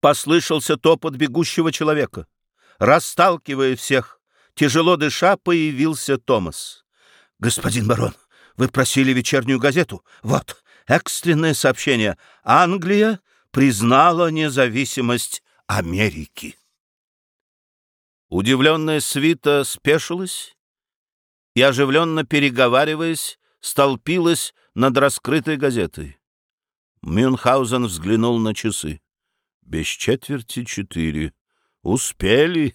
Послышался топот бегущего человека. Расталкивая всех, тяжело дыша, появился Томас. «Господин барон, вы просили вечернюю газету. Вот, экстренное сообщение. Англия признала независимость Америки». Удивленная свита спешилась и, оживленно переговариваясь, столпилась над раскрытой газетой. Мюнхгаузен взглянул на часы. Без четверти четыре. Успели.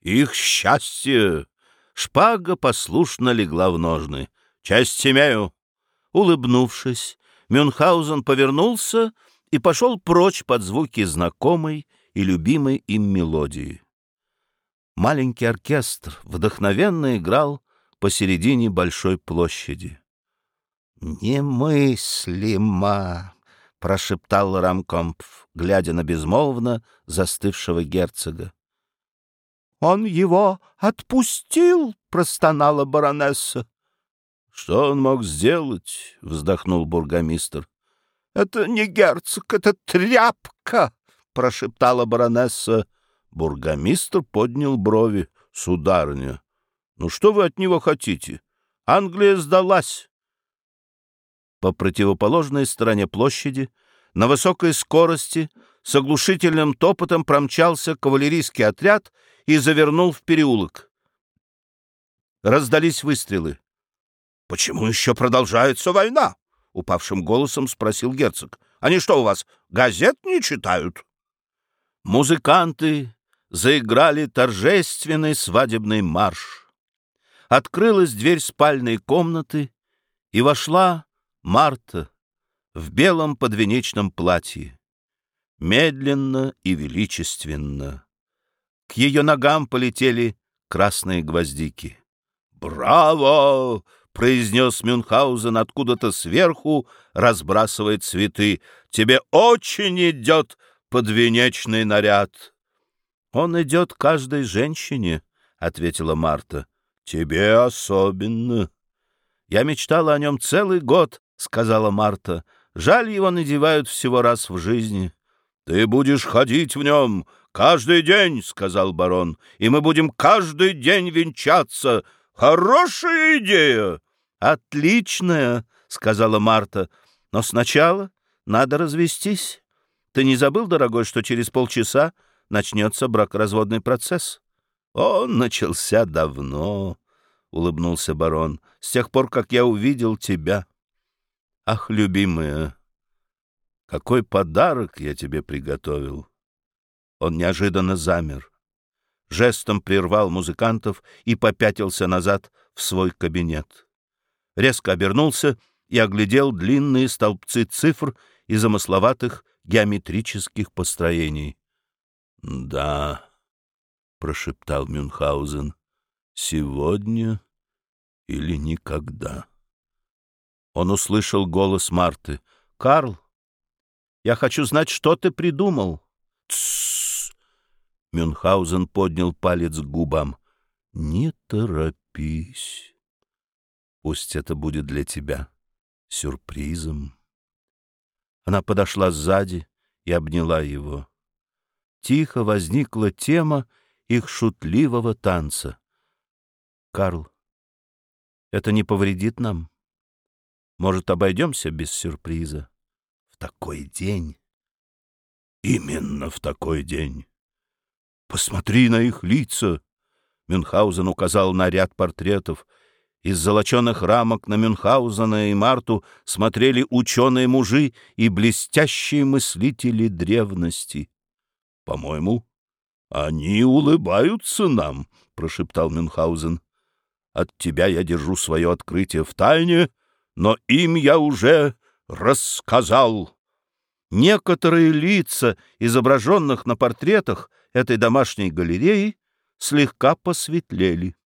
Их счастье. Шпага послушно легла в ножны. Часть имею. Улыбнувшись, Мюнхгаузен повернулся и пошел прочь под звуки знакомой и любимой им мелодии. Маленький оркестр вдохновенно играл посередине большой площади. «Немыслимо!» — прошептал Рамкомпф, глядя на безмолвно застывшего герцога. «Он его отпустил!» — простонала баронесса. «Что он мог сделать?» — вздохнул бургомистр. «Это не герцог, это тряпка!» — прошептала баронесса. Бургомистр поднял брови. «Сударыня, ну что вы от него хотите? Англия сдалась!» По противоположной стороне площади, на высокой скорости, с оглушительным топотом промчался кавалерийский отряд и завернул в переулок. Раздались выстрелы. «Почему еще продолжается война?» — упавшим голосом спросил герцог. «Они что у вас, газет не читают?» Музыканты заиграли торжественный свадебный марш. Открылась дверь спальной комнаты, и вошла Марта в белом подвенечном платье, медленно и величественно. К ее ногам полетели красные гвоздики. «Браво!» — произнес Мюнхгаузен откуда-то сверху, разбрасывая цветы. «Тебе очень идет подвенечный наряд!» «Он идет каждой женщине», — ответила Марта. «Тебе особенно». «Я мечтала о нем целый год, — сказала Марта. «Жаль, его надевают всего раз в жизни». «Ты будешь ходить в нем каждый день», — сказал барон, «и мы будем каждый день венчаться. Хорошая идея!» «Отличная», — сказала Марта. «Но сначала надо развестись. Ты не забыл, дорогой, что через полчаса начнется бракоразводный процесс?» «Он начался давно», — улыбнулся барон, — «с тех пор, как я увидел тебя». Ах, любимая, какой подарок я тебе приготовил! Он неожиданно замер, жестом прервал музыкантов и попятился назад в свой кабинет. Резко обернулся и оглядел длинные столбцы цифр и замысловатых геометрических построений. — Да, — прошептал Мюнхгаузен, — сегодня или никогда. Он услышал голос Марты. «Карл, я хочу знать, что ты придумал». «Тссс!» Мюнхгаузен поднял палец к губам. «Не торопись. Пусть это будет для тебя сюрпризом». Она подошла сзади и обняла его. Тихо возникла тема их шутливого танца. «Карл, это не повредит нам?» Может, обойдемся без сюрприза? В такой день. Именно в такой день. Посмотри на их лица. Мюнхгаузен указал на ряд портретов. Из золоченых рамок на Мюнхгаузена и Марту смотрели ученые-мужи и блестящие мыслители древности. — По-моему, они улыбаются нам, — прошептал Мюнхгаузен. — От тебя я держу свое открытие в тайне, — но им я уже рассказал. Некоторые лица, изображенных на портретах этой домашней галереи, слегка посветлели.